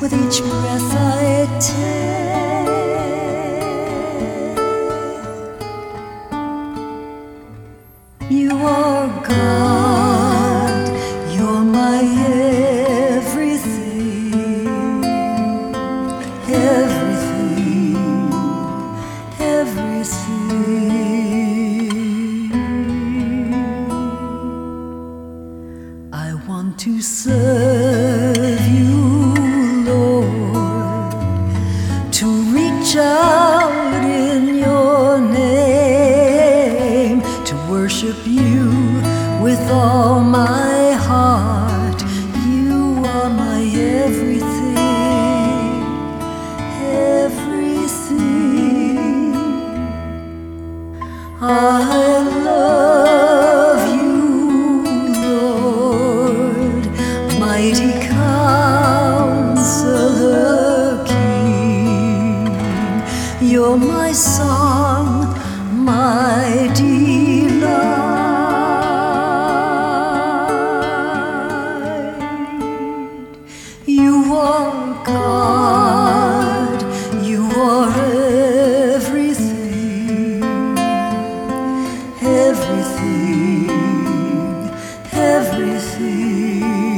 with each breath I take. You are God, you're my everything, everything, everything. I want to serve you, reach out in your name, to worship you with all You're my song, my delight. You are God, you are everything, everything, everything.